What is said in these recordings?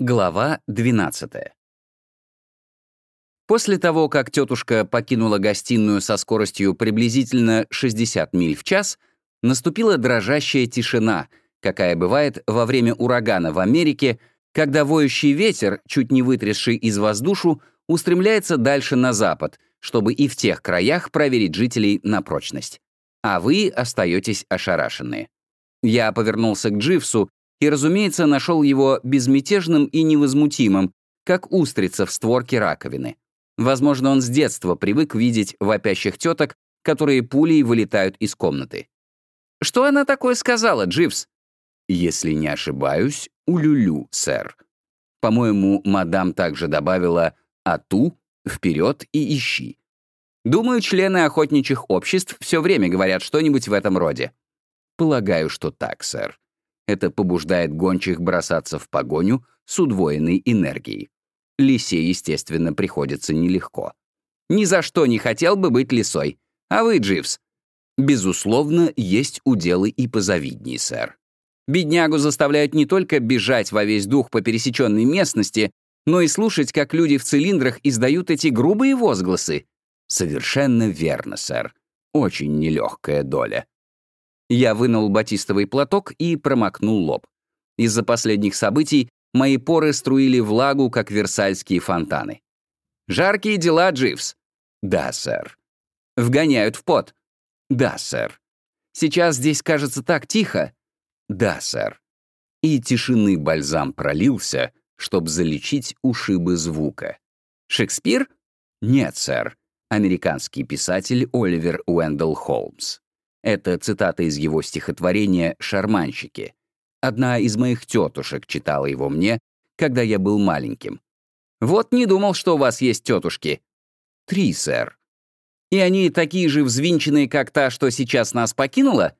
Глава 12 После того, как тетушка покинула гостиную со скоростью приблизительно 60 миль в час, наступила дрожащая тишина, какая бывает во время урагана в Америке, когда воющий ветер, чуть не вытрясший из воздушу, устремляется дальше на запад, чтобы и в тех краях проверить жителей на прочность. А вы остаетесь ошарашенные. Я повернулся к Дживсу и, разумеется, нашел его безмятежным и невозмутимым, как устрица в створке раковины. Возможно, он с детства привык видеть вопящих теток, которые пулей вылетают из комнаты. «Что она такое сказала, Дживс?» «Если не ошибаюсь, улюлю, сэр». По-моему, мадам также добавила «ату», «вперед» и «ищи». Думаю, члены охотничьих обществ все время говорят что-нибудь в этом роде. Полагаю, что так, сэр. Это побуждает гончих бросаться в погоню с удвоенной энергией. Лисе, естественно, приходится нелегко. Ни за что не хотел бы быть лисой. А вы, Дживс? Безусловно, есть уделы и позавиднее, сэр. Беднягу заставляют не только бежать во весь дух по пересеченной местности, но и слушать, как люди в цилиндрах издают эти грубые возгласы. Совершенно верно, сэр. Очень нелегкая доля. Я вынул батистовый платок и промокнул лоб. Из-за последних событий мои поры струили влагу, как версальские фонтаны. «Жаркие дела, Дживс?» «Да, сэр». «Вгоняют в пот?» «Да, сэр». «Сейчас здесь кажется так тихо?» «Да, сэр». И тишины бальзам пролился, чтобы залечить ушибы звука. «Шекспир?» «Нет, сэр». Американский писатель Оливер Уэндell Холмс. Это цитата из его стихотворения «Шарманщики». Одна из моих тетушек читала его мне, когда я был маленьким. «Вот не думал, что у вас есть тетушки». «Три, сэр». «И они такие же взвинченные, как та, что сейчас нас покинула?»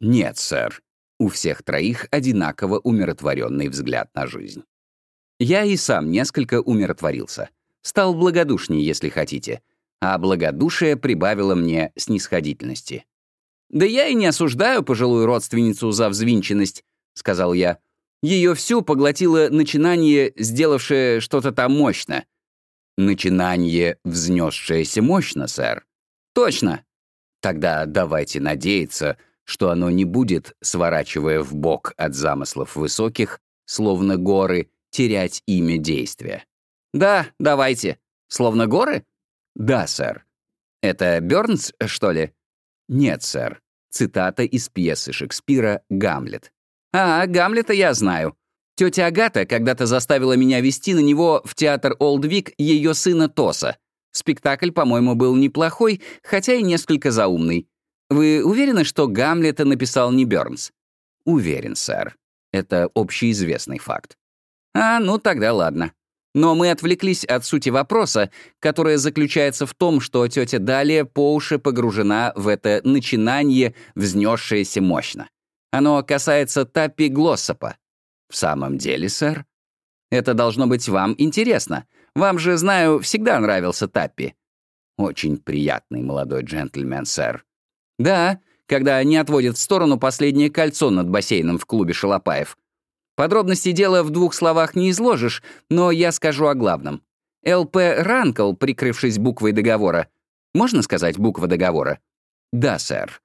«Нет, сэр». У всех троих одинаково умиротворенный взгляд на жизнь. Я и сам несколько умиротворился. Стал благодушней, если хотите. А благодушие прибавило мне снисходительности. «Да я и не осуждаю пожилую родственницу за взвинченность», — сказал я. Ее всю поглотило начинание, сделавшее что-то там мощно. Начинание, взнесшееся мощно, сэр. Точно. Тогда давайте надеяться, что оно не будет, сворачивая в бок от замыслов высоких, словно горы, терять имя действия. Да, давайте. Словно горы? Да, сэр. Это Бёрнс, что ли? «Нет, сэр». Цитата из пьесы Шекспира «Гамлет». «А, Гамлета я знаю. Тетя Агата когда-то заставила меня вести на него в театр Олдвик ее сына Тоса. Спектакль, по-моему, был неплохой, хотя и несколько заумный. Вы уверены, что Гамлета написал не Бёрнс?» «Уверен, сэр. Это общеизвестный факт». «А, ну тогда ладно. Но мы отвлеклись от сути вопроса, которая заключается в том, что тетя Далия по уши погружена в это начинание, взнесшееся мощно. Оно касается Таппи Глоссопа. В самом деле, сэр? Это должно быть вам интересно. Вам же, знаю, всегда нравился Таппи. Очень приятный молодой джентльмен, сэр. Да, когда не отводит в сторону последнее кольцо над бассейном в клубе Шалопаев. Подробности дела в двух словах не изложишь, но я скажу о главном. ЛП Ранкл, прикрывшись буквой договора. Можно сказать буква договора? Да, сэр.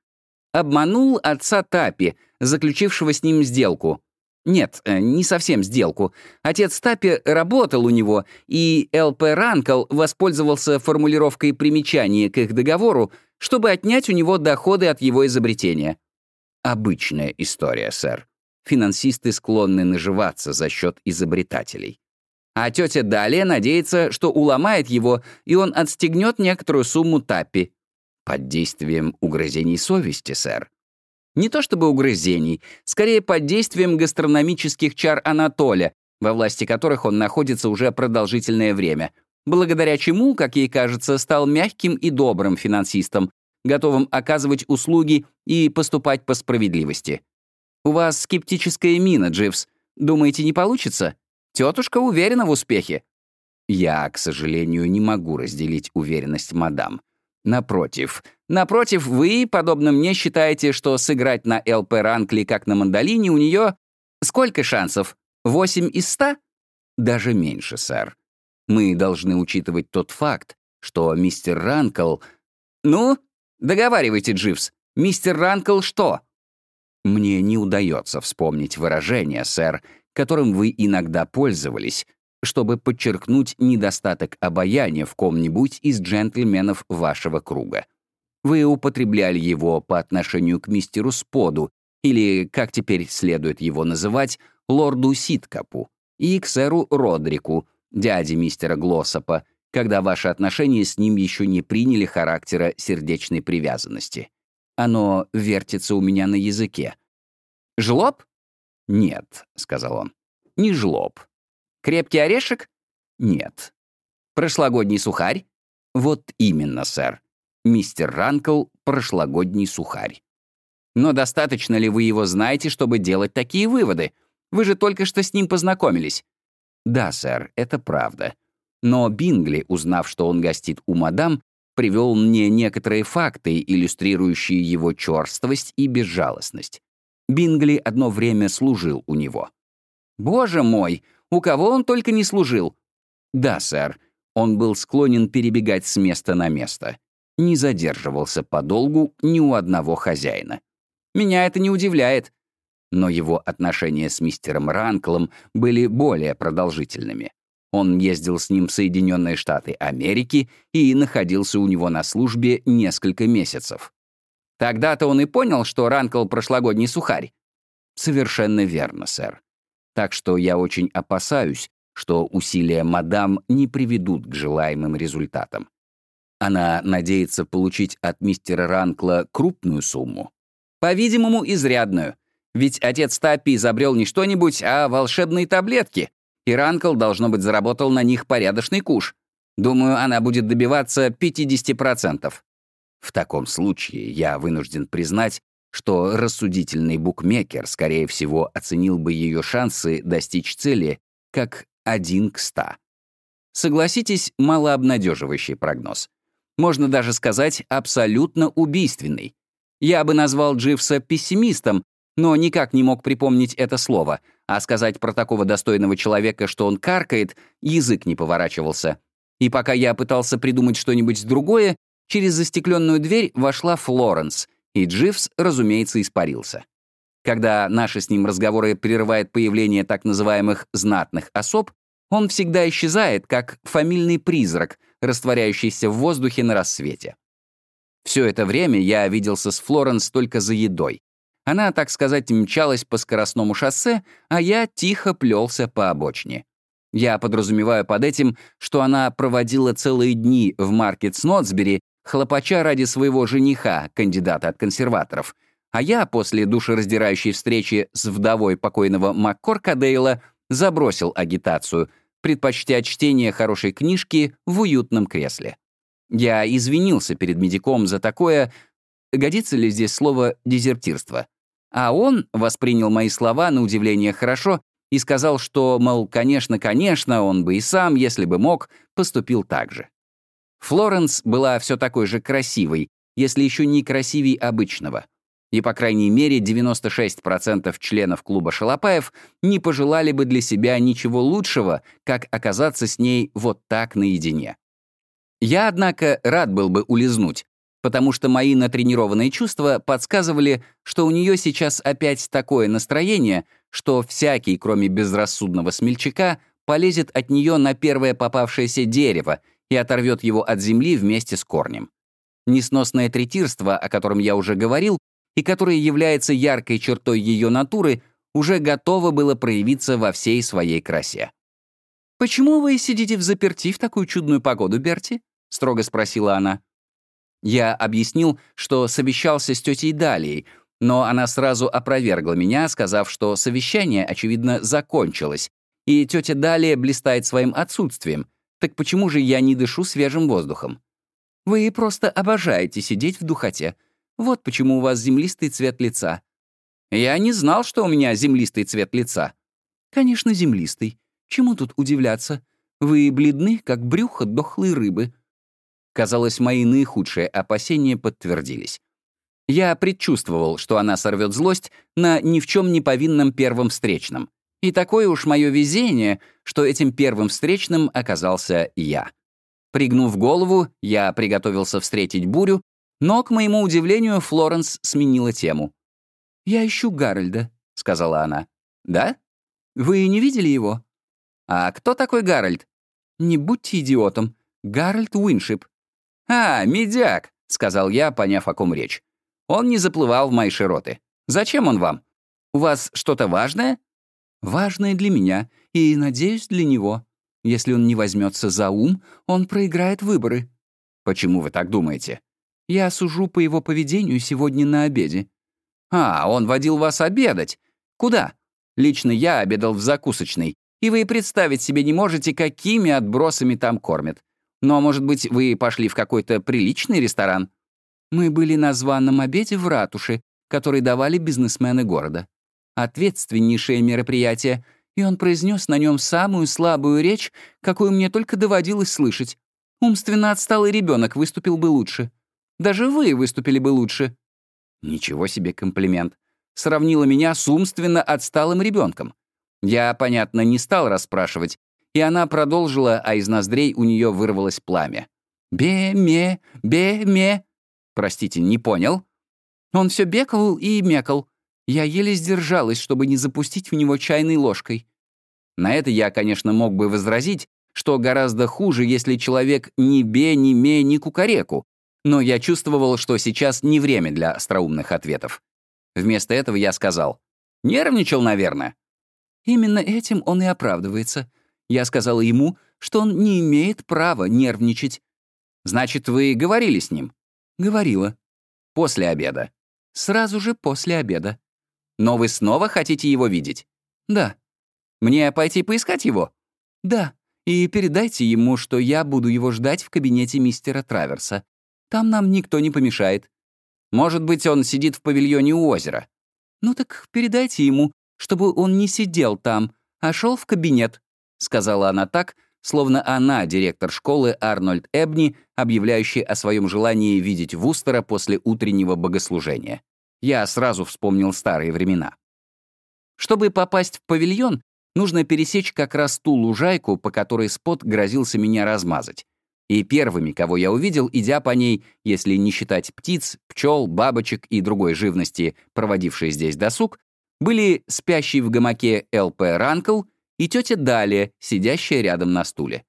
Обманул отца Тапи, заключившего с ним сделку. Нет, э, не совсем сделку. Отец Тапи работал у него, и ЛП Ранкл воспользовался формулировкой примечания к их договору, чтобы отнять у него доходы от его изобретения. Обычная история, сэр финансисты склонны наживаться за счет изобретателей. А тетя далее надеется, что уломает его, и он отстегнет некоторую сумму таппи. Под действием угрызений совести, сэр. Не то чтобы угрызений, скорее под действием гастрономических чар Анатоля, во власти которых он находится уже продолжительное время, благодаря чему, как ей кажется, стал мягким и добрым финансистом, готовым оказывать услуги и поступать по справедливости. «У вас скептическая мина, Дживс. Думаете, не получится? Тетушка уверена в успехе». «Я, к сожалению, не могу разделить уверенность мадам. Напротив. Напротив, вы, подобно мне, считаете, что сыграть на ЛП Ранкли как на мандолине у нее сколько шансов? Восемь из ста? Даже меньше, сэр. Мы должны учитывать тот факт, что мистер Ранкл... Ну, договаривайте, Дживс. Мистер Ранкл что? Мне не удается вспомнить выражение, сэр, которым вы иногда пользовались, чтобы подчеркнуть недостаток обаяния в ком-нибудь из джентльменов вашего круга. Вы употребляли его по отношению к мистеру Споду, или, как теперь следует его называть, лорду Ситкапу, и к сэру Родрику, дяде мистера Глоссопа, когда ваши отношения с ним еще не приняли характера сердечной привязанности. Оно вертится у меня на языке. «Жлоб?» «Нет», — сказал он. «Не жлоб. Крепкий орешек? Нет. Прошлогодний сухарь? Вот именно, сэр. Мистер Ранкл — прошлогодний сухарь. Но достаточно ли вы его знаете, чтобы делать такие выводы? Вы же только что с ним познакомились. Да, сэр, это правда. Но Бингли, узнав, что он гостит у мадам, привел мне некоторые факты, иллюстрирующие его черствость и безжалостность. Бингли одно время служил у него. «Боже мой!» У кого он только не служил. Да, сэр, он был склонен перебегать с места на место. Не задерживался подолгу ни у одного хозяина. Меня это не удивляет. Но его отношения с мистером Ранклом были более продолжительными. Он ездил с ним в Соединенные Штаты Америки и находился у него на службе несколько месяцев. Тогда-то он и понял, что Ранкл — прошлогодний сухарь. Совершенно верно, сэр. Так что я очень опасаюсь, что усилия мадам не приведут к желаемым результатам. Она надеется получить от мистера Ранкла крупную сумму. По-видимому, изрядную. Ведь отец Таппи изобрел не что-нибудь, а волшебные таблетки, и Ранкл, должно быть, заработал на них порядочный куш. Думаю, она будет добиваться 50%. В таком случае я вынужден признать, что рассудительный букмекер, скорее всего, оценил бы ее шансы достичь цели как один к ста. Согласитесь, малообнадеживающий прогноз. Можно даже сказать, абсолютно убийственный. Я бы назвал Дживса пессимистом, но никак не мог припомнить это слово, а сказать про такого достойного человека, что он каркает, язык не поворачивался. И пока я пытался придумать что-нибудь другое, через застекленную дверь вошла Флоренс — и Дживс, разумеется, испарился. Когда наши с ним разговоры прерывает появление так называемых «знатных особ», он всегда исчезает, как фамильный призрак, растворяющийся в воздухе на рассвете. Все это время я виделся с Флоренс только за едой. Она, так сказать, мчалась по скоростному шоссе, а я тихо плелся по обочине. Я подразумеваю под этим, что она проводила целые дни в маркет Снотсбери хлопача ради своего жениха, кандидата от консерваторов, а я после душераздирающей встречи с вдовой покойного МакКоркадейла забросил агитацию, предпочтя чтение хорошей книжки в уютном кресле. Я извинился перед медиком за такое, годится ли здесь слово «дезертирство», а он воспринял мои слова на удивление хорошо и сказал, что, мол, конечно, конечно, он бы и сам, если бы мог, поступил так же. Флоренс была все такой же красивой, если еще не красивей обычного. И, по крайней мере, 96% членов клуба Шалопаев не пожелали бы для себя ничего лучшего, как оказаться с ней вот так наедине. Я, однако, рад был бы улизнуть, потому что мои натренированные чувства подсказывали, что у нее сейчас опять такое настроение, что всякий, кроме безрассудного смельчака, полезет от нее на первое попавшееся дерево и оторвет его от земли вместе с корнем. Несносное третирство, о котором я уже говорил, и которое является яркой чертой ее натуры, уже готово было проявиться во всей своей красе. «Почему вы сидите в заперти в такую чудную погоду, Берти?» — строго спросила она. Я объяснил, что совещался с тетей Далией, но она сразу опровергла меня, сказав, что совещание, очевидно, закончилось, и тетя Далия блистает своим отсутствием, так почему же я не дышу свежим воздухом? Вы просто обожаете сидеть в духоте. Вот почему у вас землистый цвет лица. Я не знал, что у меня землистый цвет лица. Конечно, землистый. Чему тут удивляться? Вы бледны, как брюхо дохлой рыбы. Казалось, мои наихудшие опасения подтвердились. Я предчувствовал, что она сорвет злость на ни в чем не повинном первом встречном. И такое уж мое везение, что этим первым встречным оказался я. Пригнув голову, я приготовился встретить бурю, но, к моему удивлению, Флоренс сменила тему. «Я ищу Гарольда», — сказала она. «Да? Вы не видели его?» «А кто такой Гарольд?» «Не будьте идиотом. Гарольд Уиншип». «А, медяк», — сказал я, поняв, о ком речь. «Он не заплывал в мои широты. Зачем он вам? У вас что-то важное?» «Важное для меня и, надеюсь, для него. Если он не возьмется за ум, он проиграет выборы». «Почему вы так думаете?» «Я сужу по его поведению сегодня на обеде». «А, он водил вас обедать. Куда?» «Лично я обедал в закусочной, и вы представить себе не можете, какими отбросами там кормят. Но, может быть, вы пошли в какой-то приличный ресторан?» «Мы были на званом обеде в ратуше, который давали бизнесмены города. Ответственнейшее мероприятие, и он произнес на нем самую слабую речь, какую мне только доводилось слышать. Умственно отсталый ребенок выступил бы лучше. Даже вы выступили бы лучше. Ничего себе комплимент. Сравнила меня с умственно отсталым ребенком. Я, понятно, не стал расспрашивать, и она продолжила, а из ноздрей у нее вырвалось пламя. «Бе-ме, бе-ме». Простите, не понял. Он все бекал и мекал. Я еле сдержалась, чтобы не запустить в него чайной ложкой. На это я, конечно, мог бы возразить, что гораздо хуже, если человек ни бе, ни ме, ни кукареку. Но я чувствовал, что сейчас не время для остроумных ответов. Вместо этого я сказал, «Нервничал, наверное». Именно этим он и оправдывается. Я сказала ему, что он не имеет права нервничать. «Значит, вы говорили с ним?» «Говорила». «После обеда?» Сразу же после обеда. Но вы снова хотите его видеть? Да. Мне пойти поискать его? Да. И передайте ему, что я буду его ждать в кабинете мистера Траверса. Там нам никто не помешает. Может быть, он сидит в павильоне у озера. Ну так передайте ему, чтобы он не сидел там, а шел в кабинет, сказала она так, словно она директор школы Арнольд Эбни, объявляющий о своем желании видеть Вустера после утреннего богослужения. Я сразу вспомнил старые времена. Чтобы попасть в павильон, нужно пересечь как раз ту лужайку, по которой Спот грозился меня размазать. И первыми, кого я увидел, идя по ней, если не считать птиц, пчел, бабочек и другой живности, проводившей здесь досуг, были спящий в гамаке Л.П. Ранкл и тетя Далия, сидящая рядом на стуле.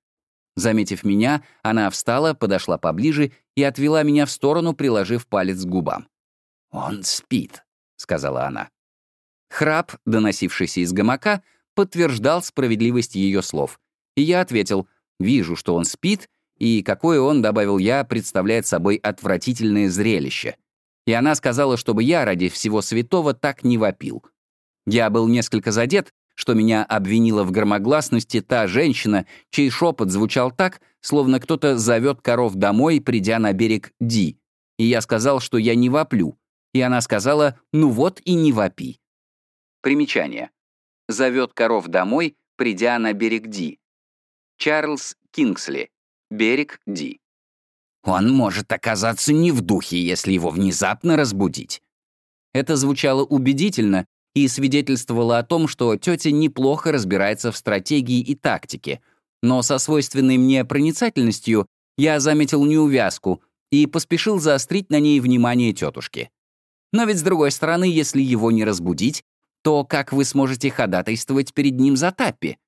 Заметив меня, она встала, подошла поближе и отвела меня в сторону, приложив палец к губам. «Он спит», — сказала она. Храп, доносившийся из гамака, подтверждал справедливость ее слов. И я ответил, вижу, что он спит, и какое он, добавил я, представляет собой отвратительное зрелище. И она сказала, чтобы я ради всего святого так не вопил. Я был несколько задет, что меня обвинила в громогласности та женщина, чей шепот звучал так, словно кто-то зовет коров домой, придя на берег Ди. И я сказал, что я не воплю. И она сказала, ну вот и не вопи. Примечание. Зовет коров домой, придя на берег Ди. Чарльз Кингсли. Берег Ди. Он может оказаться не в духе, если его внезапно разбудить. Это звучало убедительно, и свидетельствовало о том, что тетя неплохо разбирается в стратегии и тактике, но со свойственной мне проницательностью я заметил неувязку и поспешил заострить на ней внимание тетушки. Но ведь, с другой стороны, если его не разбудить, то как вы сможете ходатайствовать перед ним за Таппи?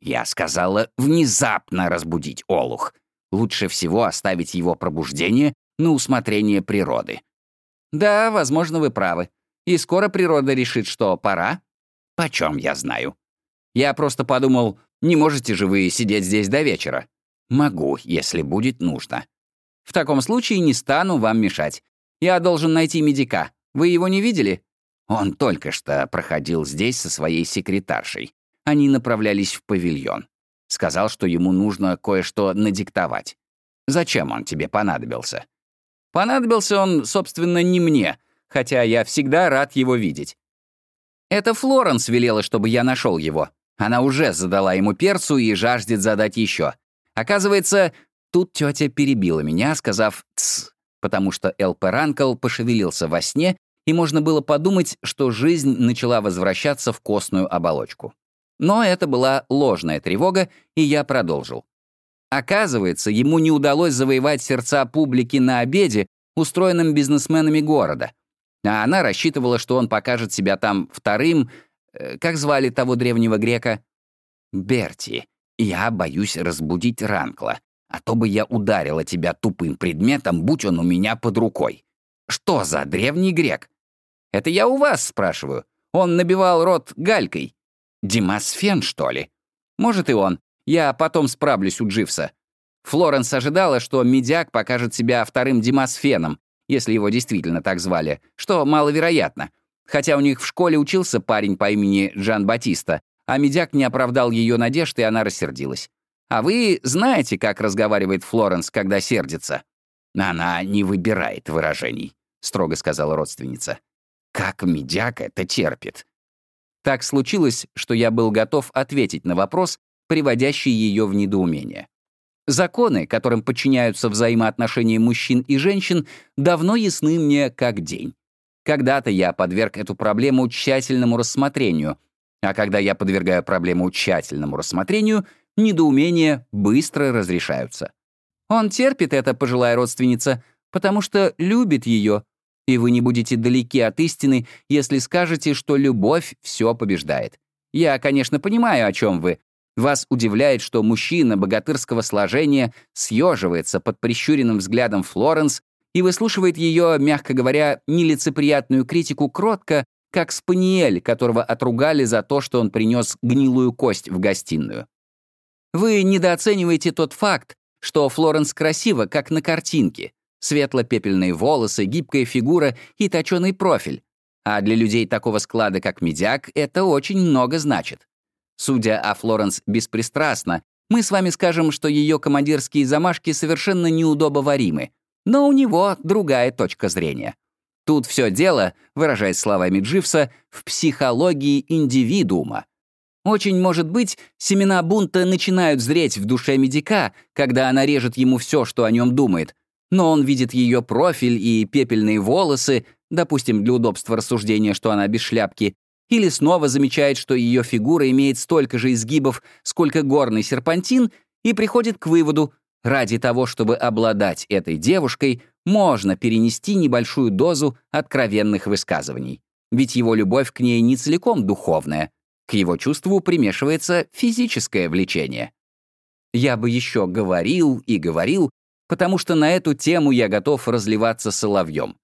Я сказала внезапно разбудить Олух. Лучше всего оставить его пробуждение на усмотрение природы. Да, возможно, вы правы. И скоро природа решит, что пора? Почем я знаю? Я просто подумал, не можете же вы сидеть здесь до вечера? Могу, если будет нужно. В таком случае не стану вам мешать. Я должен найти медика. Вы его не видели? Он только что проходил здесь со своей секретаршей. Они направлялись в павильон. Сказал, что ему нужно кое-что надиктовать. Зачем он тебе понадобился? Понадобился он, собственно, не мне, хотя я всегда рад его видеть. Это Флоренс велела, чтобы я нашел его. Она уже задала ему перцу и жаждет задать еще. Оказывается, тут тетя перебила меня, сказав «тсс», потому что Эл Ранкл пошевелился во сне, и можно было подумать, что жизнь начала возвращаться в костную оболочку. Но это была ложная тревога, и я продолжил. Оказывается, ему не удалось завоевать сердца публики на обеде, устроенном бизнесменами города. А она рассчитывала, что он покажет себя там вторым, э, как звали того древнего грека? «Берти, я боюсь разбудить Ранкла, а то бы я ударила тебя тупым предметом, будь он у меня под рукой. Что за древний грек?» «Это я у вас спрашиваю. Он набивал рот галькой. Димасфен, что ли? Может, и он. Я потом справлюсь у Дживса. Флоренс ожидала, что медиак покажет себя вторым Димасфеном, если его действительно так звали, что маловероятно. Хотя у них в школе учился парень по имени Жан Батиста, а медиак не оправдал ее надежд, и она рассердилась. А вы знаете, как разговаривает Флоренс, когда сердится? Она не выбирает выражений, строго сказала родственница. Как медиак это терпит? Так случилось, что я был готов ответить на вопрос, приводящий ее в недоумение. Законы, которым подчиняются взаимоотношения мужчин и женщин, давно ясны мне как день. Когда-то я подверг эту проблему тщательному рассмотрению, а когда я подвергаю проблему тщательному рассмотрению, недоумения быстро разрешаются. Он терпит это, пожилая родственница, потому что любит ее, и вы не будете далеки от истины, если скажете, что любовь все побеждает. Я, конечно, понимаю, о чем вы. Вас удивляет, что мужчина богатырского сложения съеживается под прищуренным взглядом Флоренс и выслушивает ее, мягко говоря, нелицеприятную критику кротко, как спаниель, которого отругали за то, что он принес гнилую кость в гостиную. Вы недооцениваете тот факт, что Флоренс красива, как на картинке, Светло-пепельные волосы, гибкая фигура и точеный профиль. А для людей такого склада, как медиак, это очень много значит. Судя о Флоренс беспристрастно, мы с вами скажем, что ее командирские замашки совершенно неудобоваримы, но у него другая точка зрения. Тут все дело, выражаясь словами Дживса, в психологии индивидуума. Очень может быть, семена бунта начинают зреть в душе медика, когда она режет ему все, что о нем думает, но он видит ее профиль и пепельные волосы, допустим, для удобства рассуждения, что она без шляпки, или снова замечает, что ее фигура имеет столько же изгибов, сколько горный серпантин, и приходит к выводу, ради того, чтобы обладать этой девушкой, можно перенести небольшую дозу откровенных высказываний. Ведь его любовь к ней не целиком духовная. К его чувству примешивается физическое влечение. Я бы еще говорил и говорил, потому что на эту тему я готов разливаться соловьем.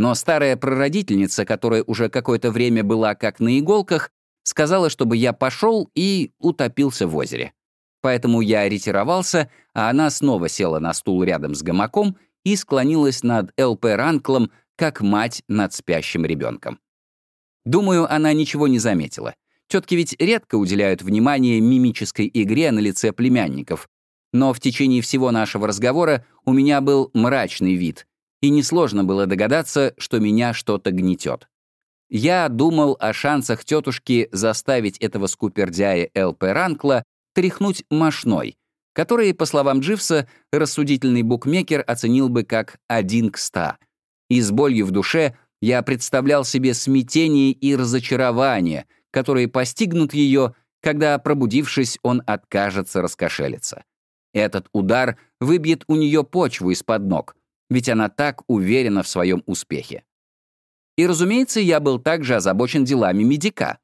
Но старая прародительница, которая уже какое-то время была как на иголках, сказала, чтобы я пошел и утопился в озере. Поэтому я ретировался, а она снова села на стул рядом с гамаком и склонилась над ЛП Ранклом, как мать над спящим ребенком. Думаю, она ничего не заметила. Тетки ведь редко уделяют внимание мимической игре на лице племянников, но в течение всего нашего разговора у меня был мрачный вид, и несложно было догадаться, что меня что-то гнетет. Я думал о шансах тетушки заставить этого скупердяя ЛП Ранкла тряхнуть мошной, который, по словам Дживса, рассудительный букмекер оценил бы как один к ста. И с болью в душе я представлял себе смятение и разочарование, которые постигнут ее, когда, пробудившись, он откажется раскошелиться. Этот удар выбьет у нее почву из-под ног, ведь она так уверена в своем успехе. И, разумеется, я был также озабочен делами медика.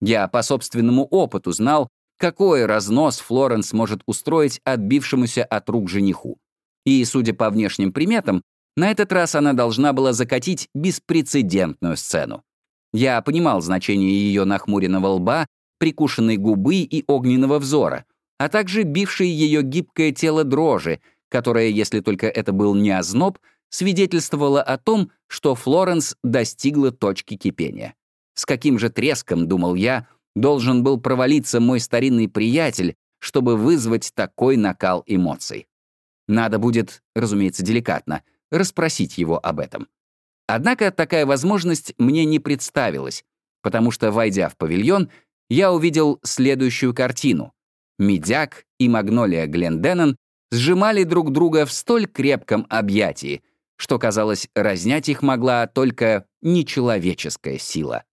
Я по собственному опыту знал, какой разнос Флоренс может устроить отбившемуся от рук жениху. И, судя по внешним приметам, на этот раз она должна была закатить беспрецедентную сцену. Я понимал значение ее нахмуренного лба, прикушенной губы и огненного взора, а также бившее ее гибкое тело дрожи, которое, если только это был не озноб, свидетельствовало о том, что Флоренс достигла точки кипения. С каким же треском, думал я, должен был провалиться мой старинный приятель, чтобы вызвать такой накал эмоций. Надо будет, разумеется, деликатно, расспросить его об этом. Однако такая возможность мне не представилась, потому что, войдя в павильон, я увидел следующую картину. Медяк и Магнолия Гленденнон сжимали друг друга в столь крепком объятии, что, казалось, разнять их могла только нечеловеческая сила.